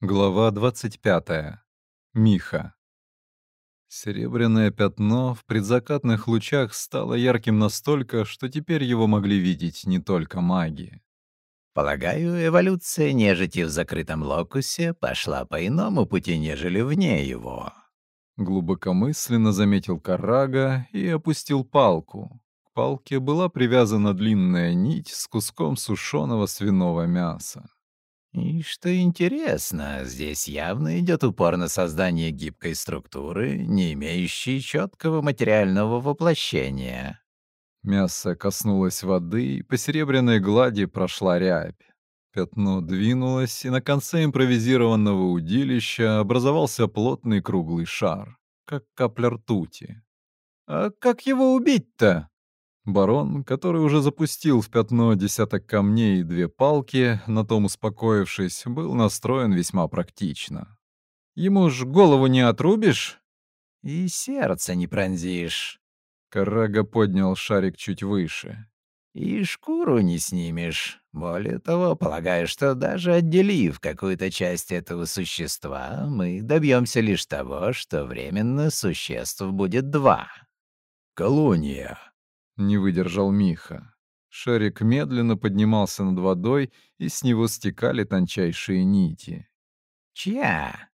Глава 25. Миха. Серебряное пятно в предзакатных лучах стало ярким настолько, что теперь его могли видеть не только маги. Полагаю, эволюция нежити в закрытом локусе пошла по иному пути, нежели вне его. Глубокомысленно заметил Карага и опустил палку. К палке была привязана длинная нить с куском сушеного свиного мяса. И что интересно, здесь явно идет упор на создание гибкой структуры, не имеющей четкого материального воплощения. Мясо коснулось воды, и по серебряной глади прошла рябь. Пятно двинулось, и на конце импровизированного удилища образовался плотный круглый шар, как капля ртути. «А как его убить-то?» Барон, который уже запустил в пятно десяток камней и две палки, на том успокоившись, был настроен весьма практично. «Ему ж голову не отрубишь?» «И сердце не пронзишь». Карага поднял шарик чуть выше. «И шкуру не снимешь. Более того, полагаю, что даже отделив какую-то часть этого существа, мы добьемся лишь того, что временно существ будет два». «Колония», не выдержал Миха. Шарик медленно поднимался над водой, и с него стекали тончайшие нити. «Чья?»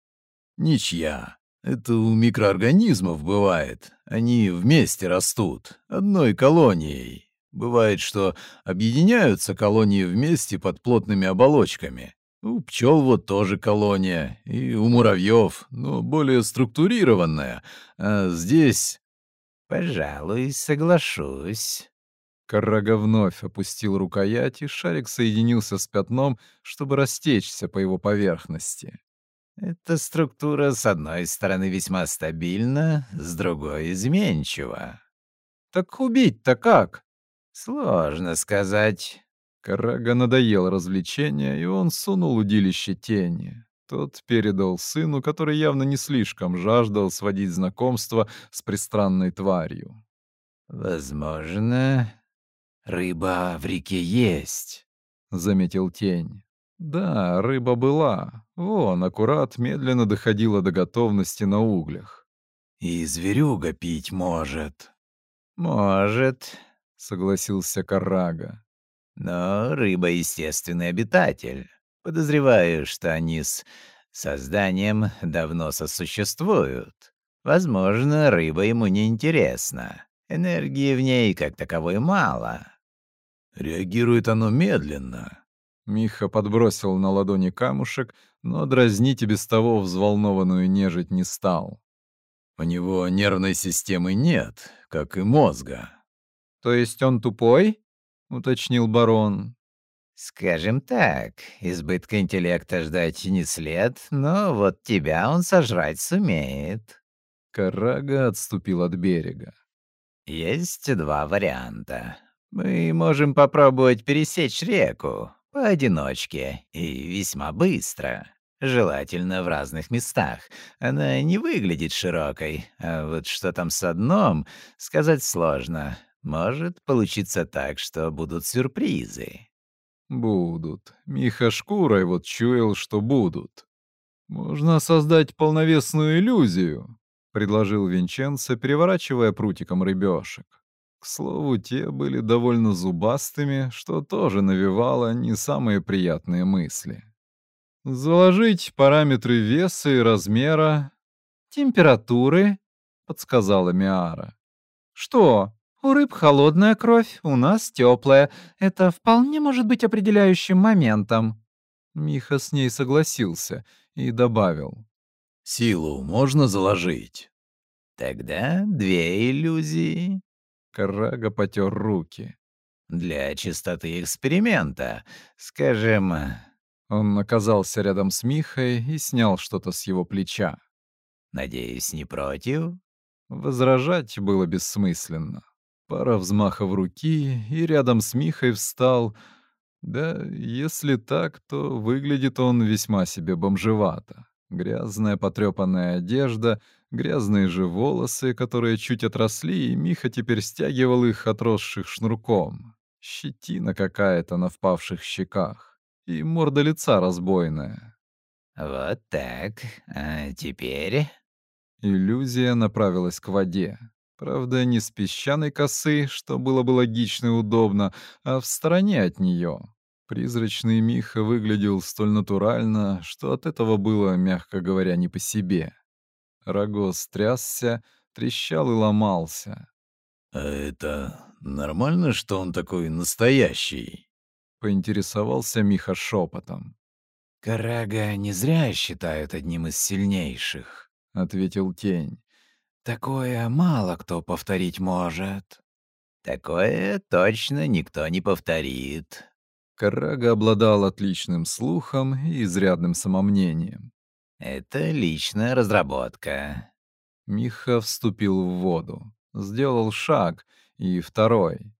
«Ничья. Это у микроорганизмов бывает. Они вместе растут, одной колонией. Бывает, что объединяются колонии вместе под плотными оболочками. У пчел вот тоже колония, и у муравьев, но более структурированная. А здесь «Пожалуй, соглашусь». Карага вновь опустил рукоять, и шарик соединился с пятном, чтобы растечься по его поверхности. Эта структура, с одной стороны, весьма стабильна, с другой — изменчива. «Так убить-то как?» «Сложно сказать». Карага надоел развлечение, и он сунул удилище тени. Тот передал сыну, который явно не слишком жаждал сводить знакомство с пристранной тварью. «Возможно, рыба в реке есть», — заметил тень. Да, рыба была. Вон, аккурат медленно доходила до готовности на углях. «И зверюга пить может». «Может», — согласился Карага. «Но рыба — естественный обитатель. Подозреваю, что они с созданием давно сосуществуют. Возможно, рыба ему не интересна. Энергии в ней как таковой мало. Реагирует оно медленно. Миха подбросил на ладони камушек, но дразнить и без того взволнованную нежить не стал. У него нервной системы нет, как и мозга. То есть он тупой? уточнил барон. Скажем так, избытка интеллекта ждать не след, но вот тебя он сожрать сумеет. Карага отступил от берега. Есть два варианта. Мы можем попробовать пересечь реку поодиночке и весьма быстро. Желательно в разных местах. Она не выглядит широкой, а вот что там с дном, сказать сложно. Может получиться так, что будут сюрпризы. Будут. Миха шкурой вот чуял, что будут. Можно создать полновесную иллюзию, предложил Винченцо, переворачивая прутиком рыбешек. К слову, те были довольно зубастыми, что тоже навевало не самые приятные мысли. Заложить параметры веса и размера, температуры, подсказала Миара. Что, у рыб холодная кровь, у нас теплая. Это вполне может быть определяющим моментом». Миха с ней согласился и добавил. «Силу можно заложить?» «Тогда две иллюзии». Карага потер руки. «Для чистоты эксперимента, скажем...» Он оказался рядом с Михой и снял что-то с его плеча. «Надеюсь, не против?» Возражать было бессмысленно. Пара взмахов руки, и рядом с Михой встал... Да, если так, то выглядит он весьма себе бомжевато. Грязная потрёпанная одежда, грязные же волосы, которые чуть отросли, и Миха теперь стягивал их отросших шнурком. Щетина какая-то на впавших щеках. И морда лица разбойная. Вот так. А теперь... Иллюзия направилась к воде. Правда, не с песчаной косы, что было бы логично и удобно, а в стороне от нее. Призрачный Миха выглядел столь натурально, что от этого было, мягко говоря, не по себе. Рогоз трясся, трещал и ломался. «А это нормально, что он такой настоящий?» — поинтересовался Миха шепотом. «Карага не зря считают одним из сильнейших», — ответил тень. «Такое мало кто повторить может». «Такое точно никто не повторит». Карага обладал отличным слухом и изрядным самомнением. «Это личная разработка». Миха вступил в воду, сделал шаг и второй.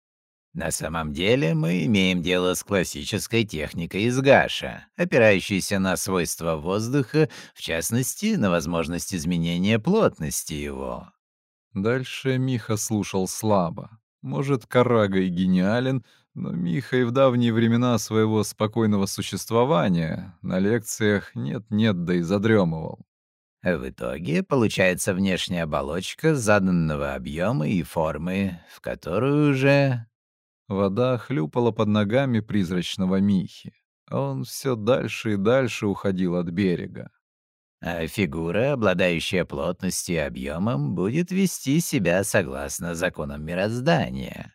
На самом деле мы имеем дело с классической техникой из Гаша, опирающейся на свойства воздуха, в частности, на возможность изменения плотности его. Дальше Миха слушал слабо. Может, Карага и гениален, но Миха и в давние времена своего спокойного существования на лекциях нет-нет, да и задремывал. В итоге получается внешняя оболочка заданного объема и формы, в которую уже Вода хлюпала под ногами призрачного Михи. Он все дальше и дальше уходил от берега. А фигура, обладающая плотностью и объемом, будет вести себя согласно законам мироздания.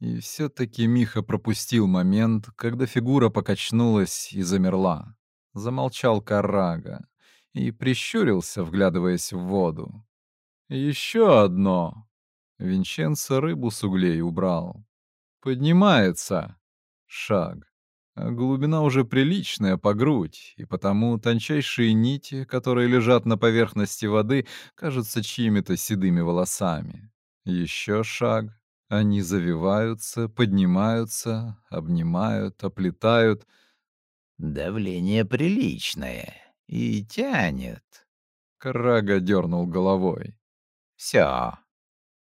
И все-таки Миха пропустил момент, когда фигура покачнулась и замерла. Замолчал Карага и прищурился, вглядываясь в воду. Еще одно. Винченцо рыбу с углей убрал. Поднимается. Шаг. А глубина уже приличная по грудь, и потому тончайшие нити, которые лежат на поверхности воды, кажутся чьими-то седыми волосами. Еще шаг. Они завиваются, поднимаются, обнимают, оплетают. Давление приличное и тянет. Карага дернул головой. Все.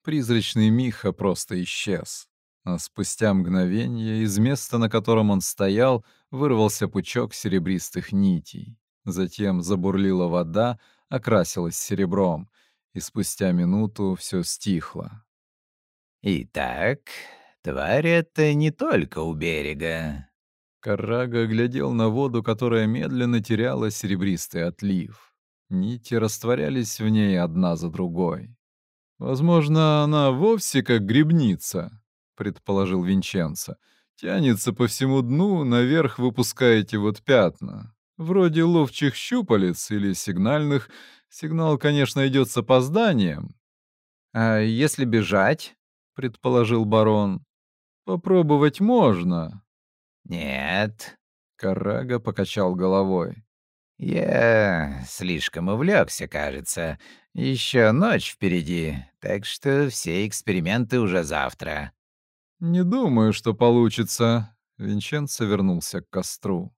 Призрачный Миха просто исчез. А спустя мгновение из места, на котором он стоял, вырвался пучок серебристых нитей. Затем забурлила вода, окрасилась серебром, и спустя минуту все стихло. «Итак, тварь это не только у берега». Карага глядел на воду, которая медленно теряла серебристый отлив. Нити растворялись в ней одна за другой. Возможно, она вовсе как грибница, предположил Винченцо. Тянется по всему дну, наверх выпускаете вот пятна. Вроде ловчих щупалец или сигнальных. Сигнал, конечно, идет с опозданием. А если бежать? предположил барон. Попробовать можно. Нет. Карага покачал головой. Я слишком увлекся, кажется. Еще ночь впереди, так что все эксперименты уже завтра. «Не думаю, что получится». Винченцо вернулся к костру.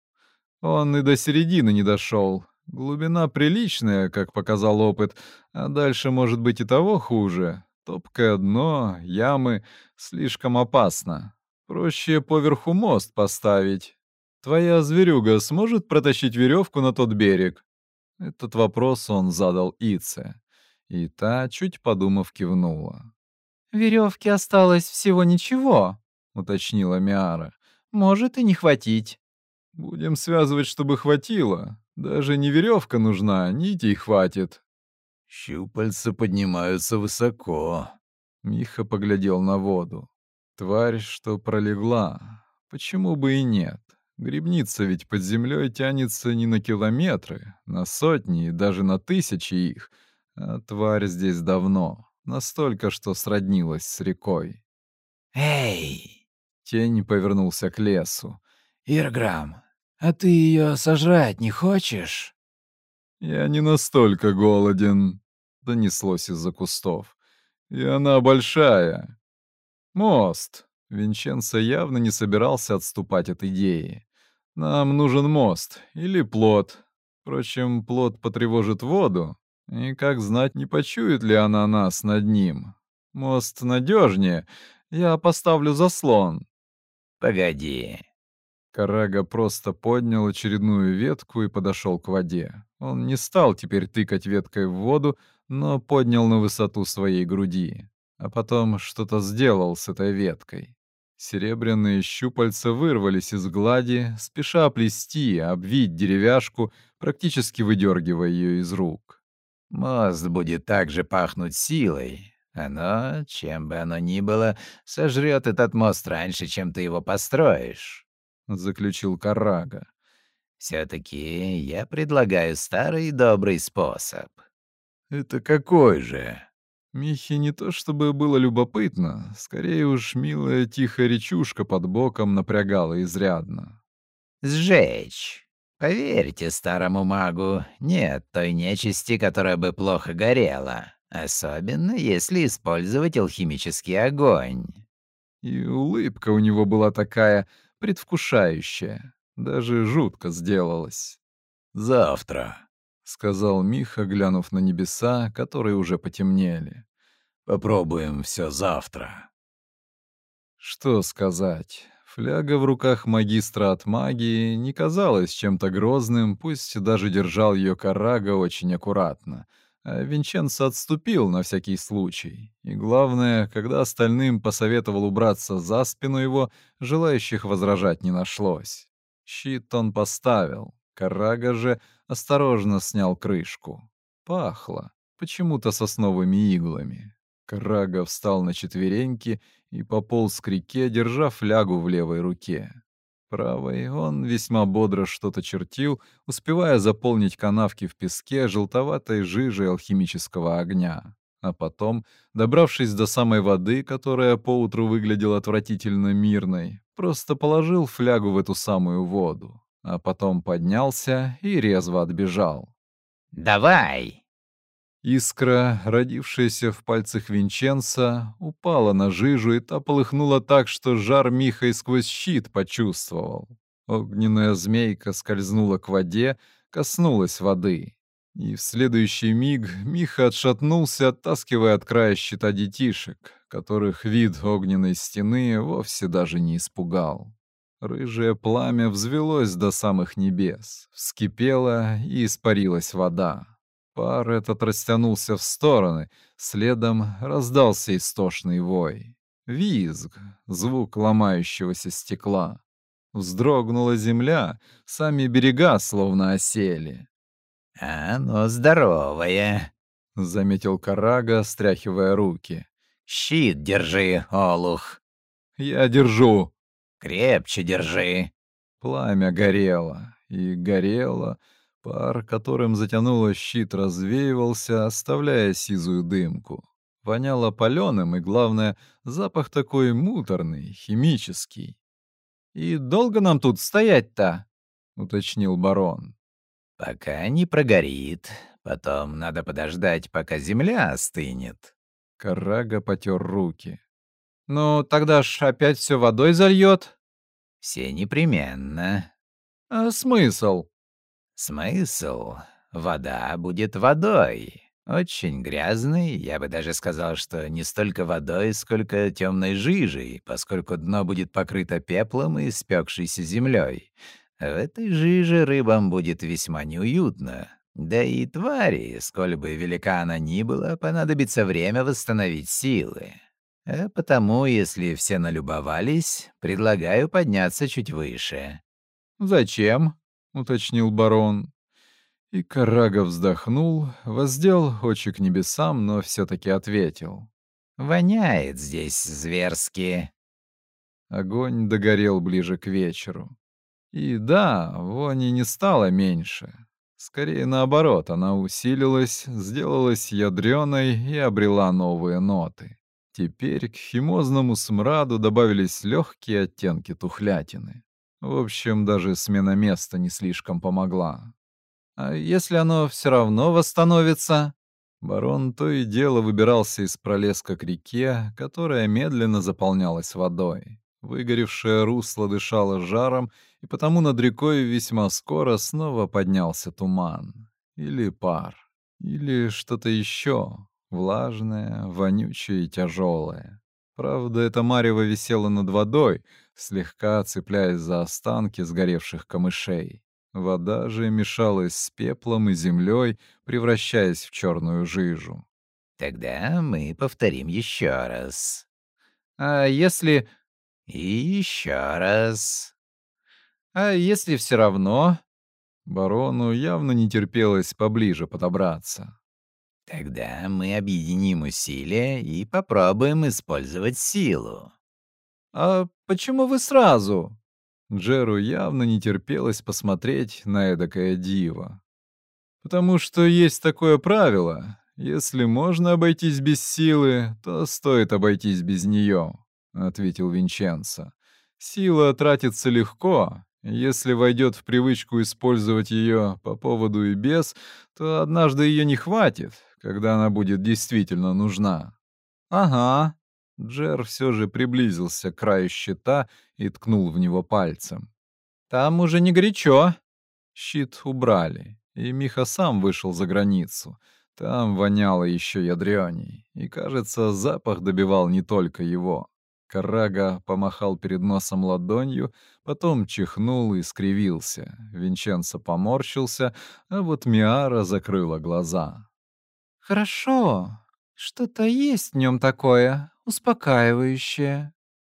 Он и до середины не дошел. Глубина приличная, как показал опыт, а дальше может быть и того хуже. Топкое дно, ямы, слишком опасно. Проще поверху мост поставить. Твоя зверюга сможет протащить веревку на тот берег? Этот вопрос он задал Ице. И та, чуть подумав, кивнула. Веревки осталось всего ничего», — уточнила Миара. «Может и не хватить». «Будем связывать, чтобы хватило. Даже не веревка нужна, нитей хватит». «Щупальца поднимаются высоко», — Миха поглядел на воду. «Тварь, что пролегла. Почему бы и нет? Грибница ведь под землей тянется не на километры, на сотни и даже на тысячи их, а тварь здесь давно настолько, что сроднилась с рекой. «Эй!» Тень повернулся к лесу. «Ирграм, а ты ее сожрать не хочешь?» «Я не настолько голоден», — донеслось из-за кустов. «И она большая. Мост». Винченцо явно не собирался отступать от идеи. «Нам нужен мост или плот. Впрочем, плот потревожит воду, и как знать, не почует ли она нас над ним. Мост надежнее. Я поставлю заслон. Погоди. Карага просто поднял очередную ветку и подошел к воде. Он не стал теперь тыкать веткой в воду, но поднял на высоту своей груди. А потом что-то сделал с этой веткой. Серебряные щупальца вырвались из глади, спеша оплести, обвить деревяшку, практически выдергивая ее из рук. «Мост будет также пахнуть силой. Оно, чем бы оно ни было, сожрет этот мост раньше, чем ты его построишь», — заключил Карага. «Все-таки я предлагаю старый добрый способ». «Это какой же?» Михе не то чтобы было любопытно, скорее уж милая тихая речушка под боком напрягала изрядно. «Сжечь. Поверьте старому магу, нет той нечисти, которая бы плохо горела, особенно если использовать алхимический огонь». И улыбка у него была такая предвкушающая, даже жутко сделалась. «Завтра», — сказал Миха, глянув на небеса, которые уже потемнели. Попробуем все завтра. Что сказать? Фляга в руках магистра от магии не казалась чем-то грозным, пусть даже держал ее Карага очень аккуратно. А Винченцо отступил на всякий случай. И главное, когда остальным посоветовал убраться за спину его, желающих возражать не нашлось. Щит он поставил. Карага же осторожно снял крышку. Пахло. Почему-то сосновыми иглами. Крага встал на четвереньки и пополз к реке, держа флягу в левой руке. Правой он весьма бодро что-то чертил, успевая заполнить канавки в песке желтоватой жижей алхимического огня. А потом, добравшись до самой воды, которая поутру выглядела отвратительно мирной, просто положил флягу в эту самую воду, а потом поднялся и резво отбежал. «Давай!» Искра, родившаяся в пальцах Винченца, упала на жижу, и та полыхнула так, что жар Миха и сквозь щит почувствовал. Огненная змейка скользнула к воде, коснулась воды. И в следующий миг Миха отшатнулся, оттаскивая от края щита детишек, которых вид огненной стены вовсе даже не испугал. Рыжее пламя взвелось до самых небес, вскипела и испарилась вода. Пар этот растянулся в стороны, следом раздался истошный вой. Визг, звук ломающегося стекла. Вздрогнула земля, сами берега словно осели. «Оно здоровое», — заметил Карага, стряхивая руки. «Щит держи, Олух». «Я держу». «Крепче держи». Пламя горело и горело, Пар, которым затянуло щит, развеивался, оставляя сизую дымку. Воняло палёным, и, главное, запах такой муторный, химический. «И долго нам тут стоять-то?» — уточнил барон. «Пока не прогорит. Потом надо подождать, пока земля остынет». Карага потер руки. «Ну, тогда ж опять все водой зальет. «Все непременно». «А смысл?» Смысл? Вода будет водой. Очень грязной, я бы даже сказал, что не столько водой, сколько темной жижей, поскольку дно будет покрыто пеплом и спекшейся землей. В этой жиже рыбам будет весьма неуютно. Да и твари, сколь бы велика она ни была, понадобится время восстановить силы. А потому, если все налюбовались, предлагаю подняться чуть выше. «Зачем?» — уточнил барон. И Карага вздохнул, воздел очи к небесам, но все таки ответил. «Воняет здесь зверски». Огонь догорел ближе к вечеру. И да, вони не стало меньше. Скорее наоборот, она усилилась, сделалась ядреной и обрела новые ноты. Теперь к химозному смраду добавились легкие оттенки тухлятины. В общем, даже смена места не слишком помогла. А если оно все равно восстановится? Барон то и дело выбирался из пролеска к реке, которая медленно заполнялась водой. Выгоревшее русло дышало жаром, и потому над рекой весьма скоро снова поднялся туман. Или пар. Или что-то еще. Влажное, вонючее и тяжелое. Правда, эта марево висела над водой, слегка цепляясь за останки сгоревших камышей. Вода же мешалась с пеплом и землей, превращаясь в черную жижу. Тогда мы повторим еще раз. А если... И еще раз. А если все равно? Барону явно не терпелось поближе подобраться. Тогда мы объединим усилия и попробуем использовать силу. А почему вы сразу? Джеру явно не терпелось посмотреть на эдакое диво. Потому что есть такое правило. Если можно обойтись без силы, то стоит обойтись без нее, ответил Винченцо. Сила тратится легко, если войдет в привычку использовать ее по поводу и без, то однажды ее не хватит, когда она будет действительно нужна. Ага. Джер все же приблизился к краю щита и ткнул в него пальцем. Там уже не горячо. Щит убрали, и Миха сам вышел за границу. Там воняло еще ядрёней, и, кажется, запах добивал не только его. Карага помахал перед носом ладонью, потом чихнул и скривился. Винченцо поморщился, а вот Миара закрыла глаза. «Хорошо. Что-то есть в нем такое, успокаивающее».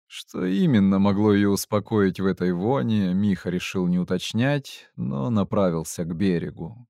Что именно могло ее успокоить в этой воне, Миха решил не уточнять, но направился к берегу.